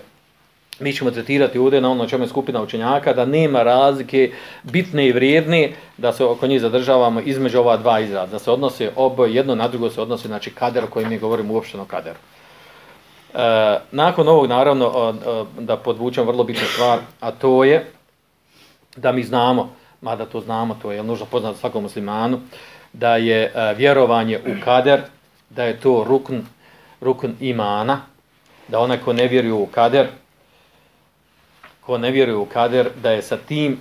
mi ćemo tretirati ovdje na ono čemu je skupina učenjaka, da nema razlike bitne i vrijedne, da se oko njih zadržavamo između ova dva izraza, da se odnose oboje, jedno na drugo se odnose, znači kader o kojem mi govorimo uopšteno kaderu. E, nakon ovog, naravno, e, da podvučem vrlo bitnu stvar, a to je da mi znamo, mada to znamo, to je nužno poznato svakom muslimanu, da je vjerovanje u kader, da je to rukn, rukn imana, da onaj ko ne vjeruje u kader, ko ne vjeruje u kader, da je sa tim,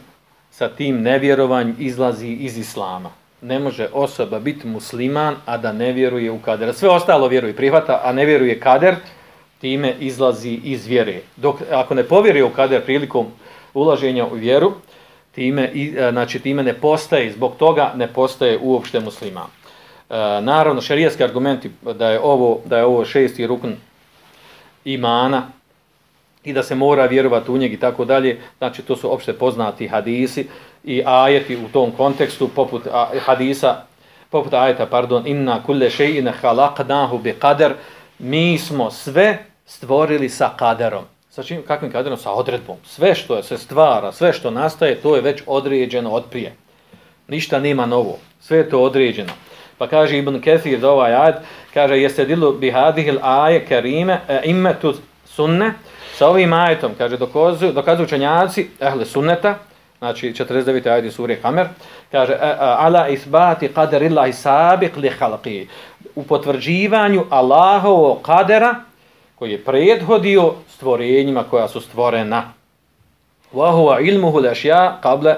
sa tim nevjerovanj izlazi iz islama. Ne može osoba biti musliman, a da ne vjeruje u kader. Sve ostalo vjeruje prihvata, a ne vjeruje kader, time izlazi iz vjere. Dok, ako ne povjeruje u kader prilikom ulaženja u vjeru, time, e, znači, time ne postaje, zbog toga ne postaje uopšte musliman. E, naravno, šerijski argumenti da je ovo, da je ovo šesti rukn imana i da se mora vjerovati u njeg i tako dalje, znači to su opšte poznati hadisi i ajeti u tom kontekstu poput hadisa, poput ajeta, pardon, inna kulle še'ine halaknahu bi kader, mi smo sve stvorili sa kaderom. Sa čim, kakvim kaderom? Sa odredbom. Sve što se stvara, sve što nastaje, to je već određeno od prije. Ništa nema novo. Sve je to određeno. Pa kaže Ibn Kathir za ovaj ajed, kaže jeste dilu bihadihil aje kerime e, imetu sunne, sa ovim ajetom, kaže, dokazuju, dokazuju učenjaci, ehle sunneta, znači 49. ajed sure Hamer, kaže, e, e, ala isbati qadarillahi sabiq li khalqi u potvrđivanju Allahovog kadera, koji je prethodio stvorenjima koja su stvorena. Wa huwa ilmuhu al-ashya qabla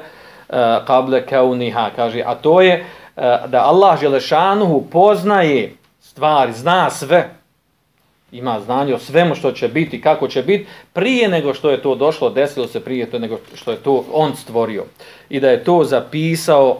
e, qabla kauniha kaže a to je E, da Allah Želešanuhu poznaje stvari zna sve. Ima znanje o svemu što će biti kako će biti prije nego što je to došlo desilo se prije to nego što je to on stvorio. I da je to zapisao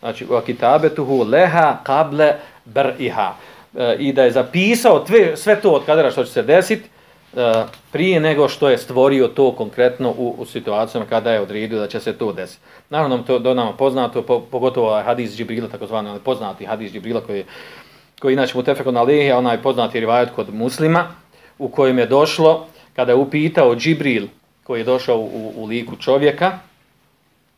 znači u akitabetuhu leha qabla bar'iha e, i da je zapisao sve to od kadera što će se desiti E, prije nego što je stvorio to konkretno u, u situacijama kada je odredio da će se to desiti. Naravno, to do nama poznato, po, pogotovo ovaj hadis Džibrila, takozvani poznati hadis Džibrila, koji, koji inače mu tefeko na lihe, onaj poznati rivajat kod muslima, u kojem je došlo, kada je upitao Džibril, koji je došao u, u liku čovjeka,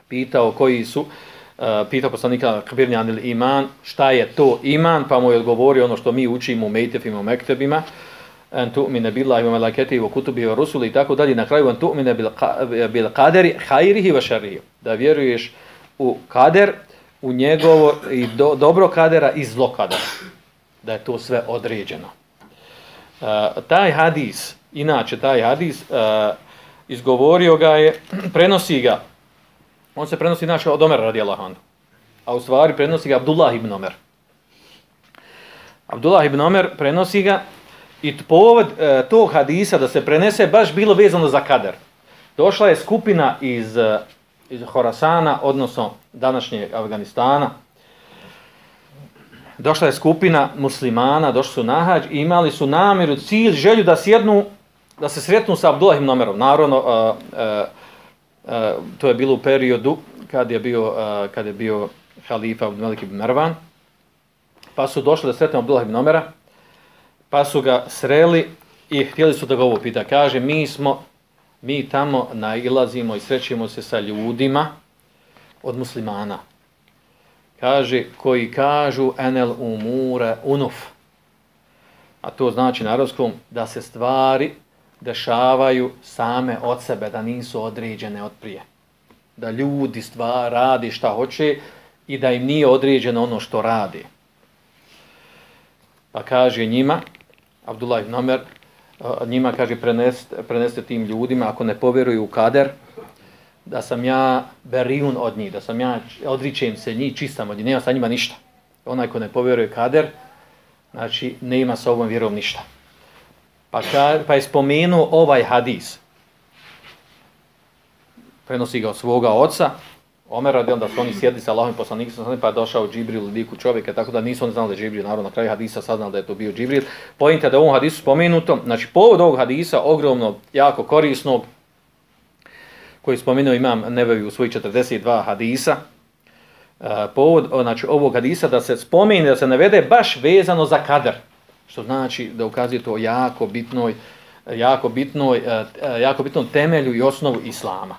pitao koji su, uh, pitao poslanika Kbirnjan ili iman, šta je to iman, pa mu je odgovorio ono što mi učimo u mejtefima, u mektebima, an tu'mina billahi wa malaikatihi wa kutubihi wa rusulihi i tako dalje. Na kraju an tu'mina bil bil qadari khairihi wa sharrihi. Da vjeruješ u kader u njegovo i do, dobro kadera i zlo kadera. Da je to sve određeno. Uh, taj hadis inače taj hadis uh, izgovorio ga je prenosi ga on se prenosi naše od Omer radijallahu anhu a u stvari prenosi ga Abdullah ibn Omer. Abdullah ibn Omer prenosi ga I povod e, tog hadisa da se prenese baš bilo vezano za kader. Došla je skupina iz, e, iz Horasana, odnosno današnje Afganistana. Došla je skupina muslimana, došli su na hađ i imali su namjeru, cilj, želju da sjednu, da se sretnu sa Abdullahim nomerom. Naravno, e, e, e, to je bilo u periodu kad je bio, e, kad je bio halifa Abdullah ibn Mervan. Pa su došli da sretnu Abdullah ibn Omera pa su ga sreli i htjeli su da ga ovo pita. Kaže, mi smo, mi tamo nailazimo i srećemo se sa ljudima od muslimana. Kaže, koji kažu enel umure unuf. A to znači na arabskom da se stvari dešavaju same od sebe, da nisu određene od prije. Da ljudi stvar radi šta hoće i da im nije određeno ono što radi. Pa kaže njima, Abdullah ibn Omer, njima kaže preneste, preneste tim ljudima, ako ne povjeruju u kader, da sam ja berijun od njih, da sam ja odričem se njih, čistam od njih, nema sa njima ništa. Onaj ko ne povjeruje kader, znači nema sa ovom vjerom ništa. Pa, ka, pa je spomenuo ovaj hadis. Prenosi ga od svoga oca, Omer radi onda su oni sjedli sa Allahom poslanikom, pa je došao Džibril u liku čovjeka, tako da nisu oni znali da je Džibril, naravno na kraju hadisa saznali da je to bio Džibril. Pojente da je u ovom hadisu spomenuto, znači povod ovog hadisa, ogromno, jako korisnog, koji spomenuo imam Nebevi u svojih 42 hadisa, e, povod znači, ovog hadisa da se spomeni, da se navede baš vezano za kader, što znači da ukazuje to jako bitnoj, jako bitnoj, e, e, jako bitnom temelju i osnovu Islama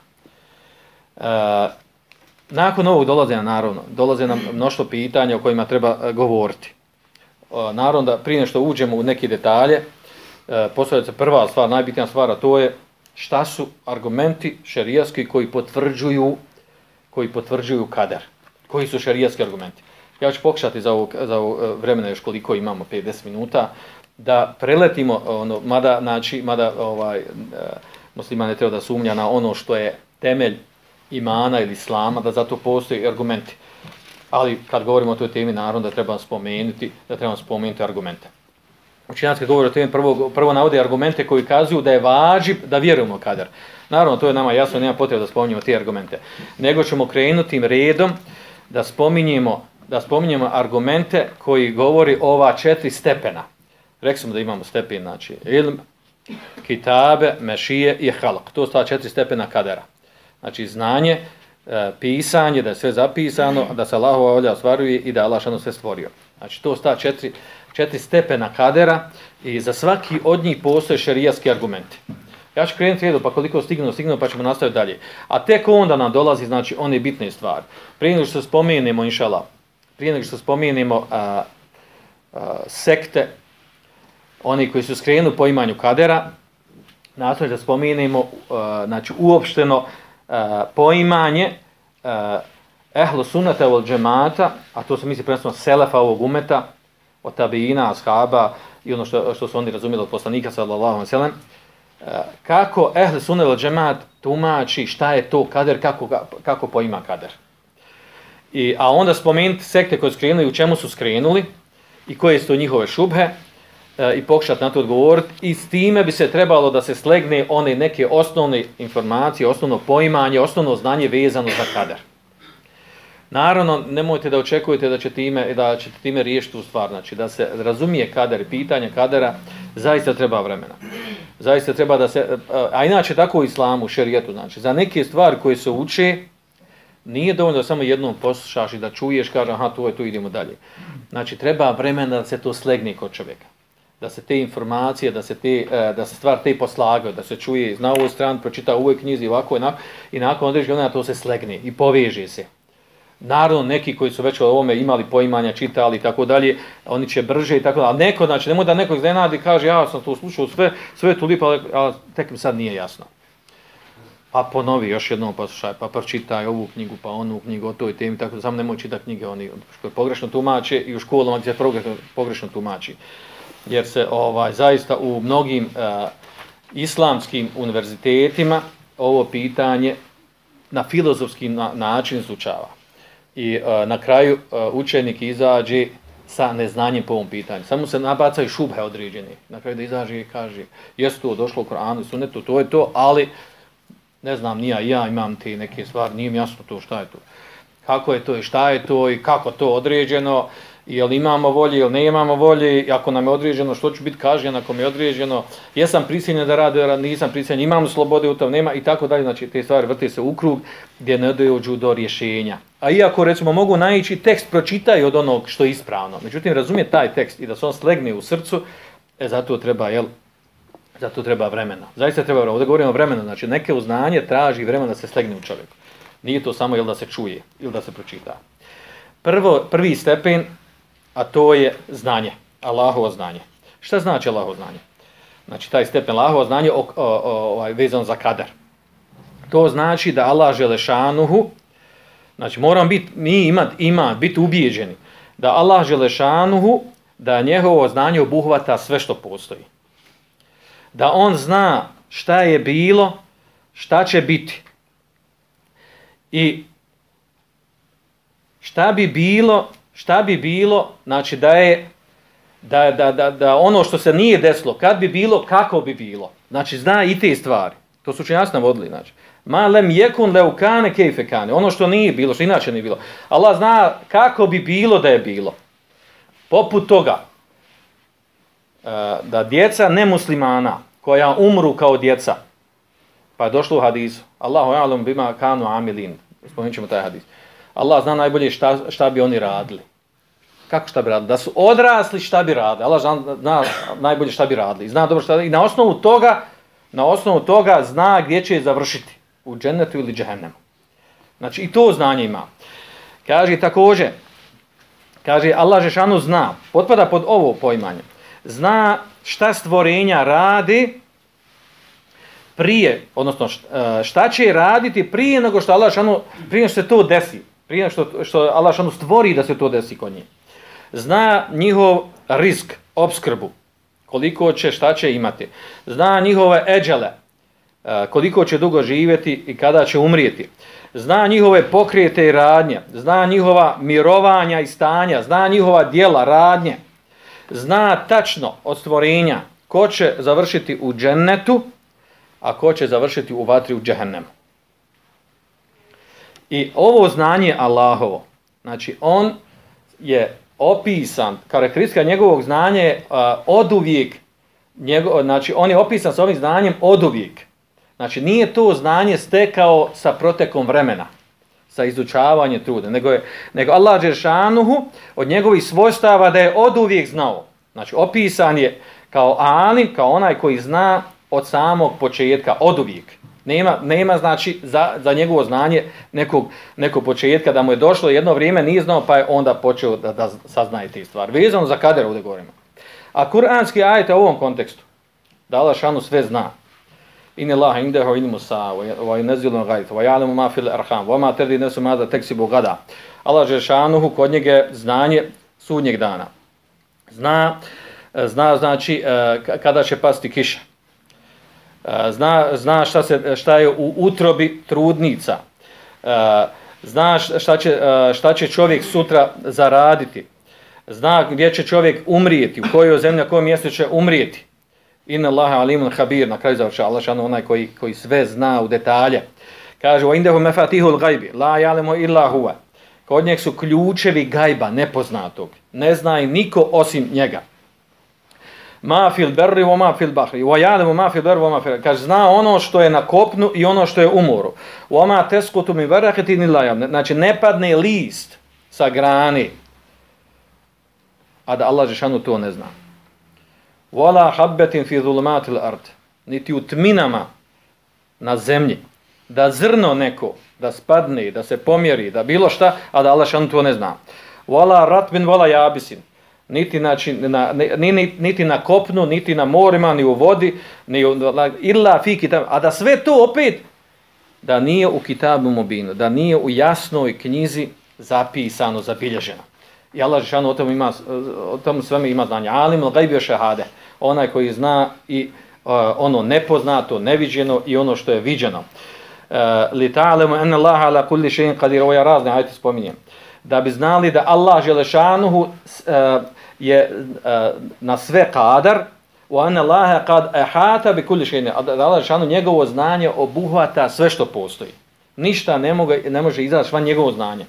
nakon ovog dolaze nam, naravno, dolaze nam mnoštvo pitanja o kojima treba e, govoriti. E, naravno da prije što uđemo u neke detalje, e, postavlja se prva stvar, najbitnija stvar, to je šta su argumenti šerijski koji potvrđuju koji potvrđuju kader. Koji su šerijski argumenti? Ja ću pokušati za ovog, za ovog e, vremena još koliko imamo, 50 minuta, da preletimo, e, ono, mada, znači, mada ovaj, muslima ne treba da sumnja na ono što je temelj imana ili islama, da zato postoji argumenti. Ali kad govorimo o toj temi, naravno da treba spomenuti, da treba spomenuti argumente. Učinjanski govori o temi, prvo, prvo navode argumente koji kazuju da je važib da vjerujemo u. Naravno, to je nama jasno, nema potreba da spominjemo te argumente. Nego ćemo krenuti redom da spominjemo, da spominjemo argumente koji govori ova četiri stepena. Rekli smo da imamo stepen, znači ilm, kitabe, mešije i halak. To su četiri stepena kadera. Znači znanje, e, pisanje, da je sve zapisano, da se Allahova volja ostvaruje i da Allah šano sve stvorio. Znači to sta četiri, četiri stepena kadera i za svaki od njih postoje šerijatski argumenti. Ja ću krenuti redu, pa koliko stignu, stignu, pa ćemo nastaviti dalje. A tek onda nam dolazi, znači, one bitne stvari. Prije nego što spomenemo, inšala, prije nego što spomenemo a, a, sekte, oni koji su skrenu po imanju kadera, nastoji da spomenemo, a, znači, uopšteno a, poimanje a, ehlu sunata vol džemata, a to se misli prvenstveno selefa ovog umeta, od tabijina, ashaba i ono što, što su oni razumjeli od poslanika, sallallahu alaihi sallam, kako ehli sunat od džemat tumači šta je to kader, kako, kako poima kader. I, a onda spomenuti sekte koje su skrenuli, u čemu su skrenuli i koje su to njihove šubhe E, i pokušati na to odgovoriti. I s time bi se trebalo da se slegne one neke osnovne informacije, osnovno poimanje, osnovno znanje vezano za kader. Naravno, nemojte da očekujete da će time, da ćete time riješiti tu stvar. Znači, da se razumije kader, pitanje kadera, zaista treba vremena. Zaista treba da se, e, a inače tako u islamu, šerijetu, znači, za neke stvari koje se uče, nije dovoljno da samo jednom poslušaš i da čuješ, kaže, aha, to je, tu idemo dalje. Znači, treba vremena da se to slegne kod čovjeka. Da se te informacije, da se, te, e, da se stvar te poslagaju, da se čuje na ovoj strani, pročita u ovoj knjizi, ovako i, nakon, i nakon određenja godina to se slegne i poveže se. Naravno, neki koji su već o ovome imali poimanja, čitali i tako dalje, oni će brže i tako dalje. Ali neko, znači, nemoj da neko iznenadi kaže, ja sam to slušao sve, sve tu lipo, ali, ali tek mi sad nije jasno. Pa ponovi još jednom pa poslušaj, pa pročitaj ovu knjigu, pa onu knjigu o toj temi, tako da sam nemoj čitati knjige, oni pogrešno tumače i u školama gdje se pogrešno, pogrešno tumači. Jer se ovaj zaista u mnogim e, islamskim univerzitetima ovo pitanje na filozofski na, način izučava i e, na kraju e, učenik izađe sa neznanjem po ovom pitanju. Samo se nabacaju šubhe određeni. Na kraju da izađe i kaže, jesu to došlo u Koranu i Sunnetu, to je to, ali ne znam, nija ja imam te neke stvari, nije mi jasno to šta je to. Kako je to i šta je to i kako to određeno, jel imamo volje ili ne imamo volje, ako nam je određeno, što ću biti kažnjen ako mi je određeno, jesam prisiljen da radim, nisam prisiljen, imam slobode u tom, nema i tako dalje, znači te stvari vrte se u krug gdje ne dođu do rješenja. A iako recimo mogu naići tekst pročitaj od onog što je ispravno, međutim razumije taj tekst i da se on slegne u srcu, e zato treba, jel, zato treba vremena. Zaista treba vremena, ovdje govorimo o vremenu, znači neke uznanje traži vremena da se slegne u čovjeku. Nije to samo jel da se čuje ili da se pročita. Prvo, prvi stepen, a to je znanje, Allahovo znanje. Šta znači Allahovo znanje? Znači, taj stepen Allahovo znanje o, o, o, ovaj, vezan za kadar. To znači da Allah Želešanuhu, znači moram biti, mi imat, imat, biti ubijeđeni, da Allah Želešanuhu, da njegovo znanje obuhvata sve što postoji. Da on zna šta je bilo, šta će biti. I šta bi bilo šta bi bilo, znači da je da, da, da, da ono što se nije desilo, kad bi bilo, kako bi bilo. Znači zna i te stvari. To su učenjaci navodili, znači. Ma lem jekun leukane kejfe kane. Ono što nije bilo, što inače nije bilo. Allah zna kako bi bilo da je bilo. Poput toga, e, da djeca nemuslimana, koja umru kao djeca, pa je došlo u hadisu, Allahu a'lam bima kanu amilin, spomenut ćemo taj hadis, Allah zna najbolje šta, šta bi oni radili. Kako šta bi radili? Da su odrasli šta bi radili. Allah zna, zna najbolje šta bi radili. Zna dobro šta I na osnovu toga, na osnovu toga zna gdje će završiti. U džennetu ili džehennemu. Znači i to znanje ima. Kaže također, kaže Allah Žešanu zna, potpada pod ovo pojmanje, zna šta stvorenja radi prije, odnosno e, šta će raditi prije nego što Allah Žešanu, prije nego što se to desi prije što, što Allah šanu stvori da se to desi kod njih. Zna njihov risk, obskrbu, koliko će, šta će imati. Zna njihove eđele, e, koliko će dugo živjeti i kada će umrijeti. Zna njihove pokrijete i radnje. Zna njihova mirovanja i stanja. Zna njihova dijela, radnje. Zna tačno od stvorenja ko će završiti u džennetu, a ko će završiti u vatri u džehennemu. I ovo znanje Allahovo, znači on je opisan, karakteristika njegovog znanja je uh, od uvijek, njego, znači on je opisan s ovim znanjem od uvijek. Znači nije to znanje stekao sa protekom vremena, sa izučavanjem truda, nego je nego Allah Đeršanuhu od njegovih svojstava da je od uvijek znao. Znači opisan je kao alim, kao onaj koji zna od samog početka, od uvijek. Nema, nema znači za, za njegovo znanje nekog, nekog početka da mu je došlo jedno vrijeme nije znao pa je onda počeo da, da saznaje te stvari. Vezano za kader ovdje govorimo. A kuranski ajet u ovom kontekstu da Allah šanu sve zna. Inna Allah indahu ilmu sa wa yunzilu ghayth wa ya'lamu ma fil arham wa ma tadri nafsu ma taksibu gada. Allah je šanuhu kod njega znanje sudnjeg dana. Zna zna znači eh, kada će pasti kiša. Zna, zna šta, se, šta je u utrobi trudnica. Zna šta će, šta će čovjek sutra zaraditi. Zna gdje će čovjek umrijeti, u kojoj zemlji, na kojem mjestu će umrijeti. Inna Allaha alimun habir, na kraju završa Allah šanu onaj koji, koji sve zna u detalje. Kaže, o indehu mefatihul gajbi, la jalemo illa huva. Kod njeg su ključevi gajba, nepoznatog. Ne zna i niko osim njega. Ma fil berri wa ma fil bahri. Wa ya'lamu ma fil berri wa ma fil Kaže zna ono što je na kopnu i ono što je u moru. Wa ma tasqutu min waraqatin illa yam. Znači ne padne list sa grani. A da Allah džeshanu to ne zna. Wala habatin fi zulumatil ard. Niti u tminama na zemlji da zrno neko da spadne, da se pomjeri, da bilo šta, a da Allah džeshanu to ne zna. Wala ratbin wala yabisin niti, znači, na, ni, niti na kopnu, niti na morima, ni u vodi, ni u, illa fi kitab, a da sve to opet, da nije u kitabu mobinu, da nije u jasnoj knjizi zapisano, zabilježeno. I Allah Žešanu o tom, ima, o tom sveme ima znanje. Alim il gajbio šehade, onaj koji zna i uh, ono nepoznato, neviđeno i ono što je viđeno. Uh, li ta'alemu enne Allah ala kulli še'in kadir, ovo ja razne, hajte spominjem. Da bi znali da Allah Želešanuhu uh, je uh, na sve kadar, wa anna Allaha qad ahata bi kulli shay'in. Allah šanu njegovo znanje obuhvata sve što postoji. Ništa ne može ne može izaći van njegovo znanje.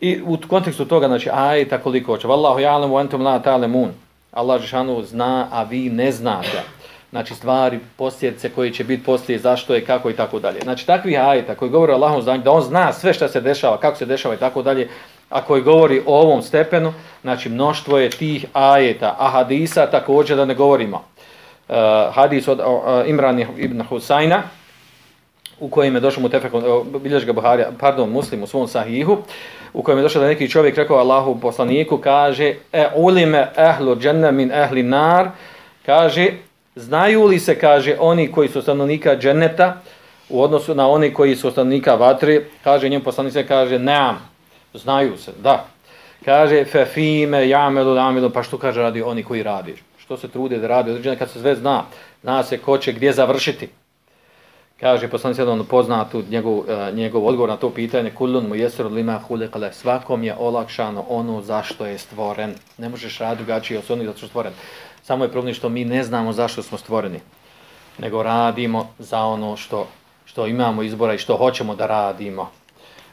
I u kontekstu toga znači aj koliko hoće. Wallahu ya'lamu wa antum la ta'lamun. Allah Žešanu zna, a vi ne znate. Znači stvari, posljedice koje će biti poslije, zašto je, kako i tako dalje. Znači takvi ajta koji govore o Allahom znanju, da on zna sve što se dešava, kako se dešava i tako dalje, a koji govori o ovom stepenu, znači mnoštvo je tih ajeta, a hadisa također da ne govorimo. Uh, hadis od uh, Imran ibn Husajna, u kojem je došao mu tefek, e, bilješ ga Buharija, pardon, muslim u svom sahihu, u kojem je došao da neki čovjek rekao Allahu poslaniku, kaže, e ulime ehlu dženna min ehli nar, kaže, znaju li se, kaže, oni koji su stanovnika dženeta, u odnosu na oni koji su stanovnika vatre, kaže njemu poslanik kaže, neam, Znaju se, da. Kaže, fe fime, jamelu, jamelu, pa što kaže radi oni koji radi? Što se trude da radi? Određene kad se sve zna, zna se ko će gdje završiti. Kaže, poslani se jednom poznatu njegov, uh, njegov odgovor na to pitanje, kullun mu jesur lima hulekale, svakom je olakšano ono zašto je stvoren. Ne možeš raditi drugačije od onih zato što je stvoren. Samo je problem što mi ne znamo zašto smo stvoreni, nego radimo za ono što, što imamo izbora i što hoćemo da radimo.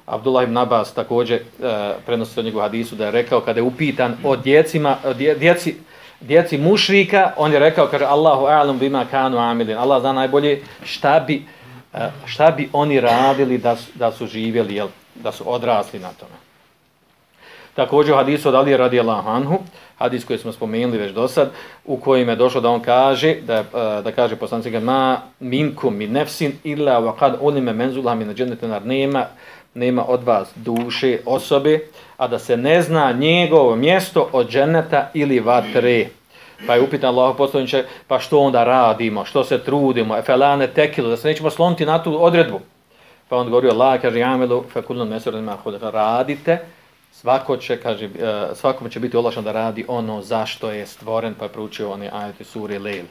Abdullah ibn Abbas također e, prenosi od njegov hadisu da je rekao kada je upitan o djecima, o dje, djeci, djeci mušrika, on je rekao, kaže Allahu a'lam bima kanu amilin. Allah zna najbolje šta bi, e, šta bi oni radili da su, da su živjeli, jel, da su odrasli na tome. Također u hadisu od Ali radijallahu anhu, hadis koji smo spomenuli već do sad, u kojim je došlo da on kaže, da, e, da kaže poslanci ga, ma minkum min nefsin illa wa kad ulime menzula min džennetenar, nema nema od vas duše, osobe, a da se ne zna njegovo mjesto od dženeta ili vatre. Pa je upitan Allah poslaniče, pa što onda radimo, što se trudimo, efelane tekilo, da se nećemo sloniti na tu odredbu. Pa on govorio, Allah kaže, jamelu, fekulnom mesuranima, radite, svako će, kaže, e, svakom će biti olašan da radi ono zašto je stvoren, pa je proučio one ajete suri Lejl.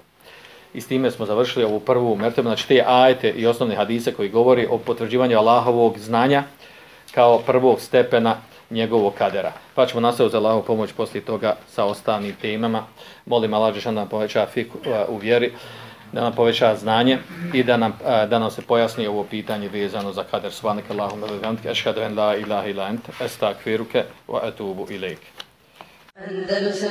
I s time smo završili ovu prvu mertebu, znači te ajete i osnovne hadise koji govori o potvrđivanju Allahovog znanja kao prvog stepena njegovog kadera. Pa ćemo nastaviti za Allahovu pomoć poslije toga sa ostalim temama. Molim Allah da nam poveća fik uh, u vjeri, da nam poveća znanje i da nam, uh, da nam se pojasni ovo pitanje vezano za kader. Svanika Allahum da vantke, en la ilaha ila ent, estakfiruke, wa etubu ilaik. Andalusam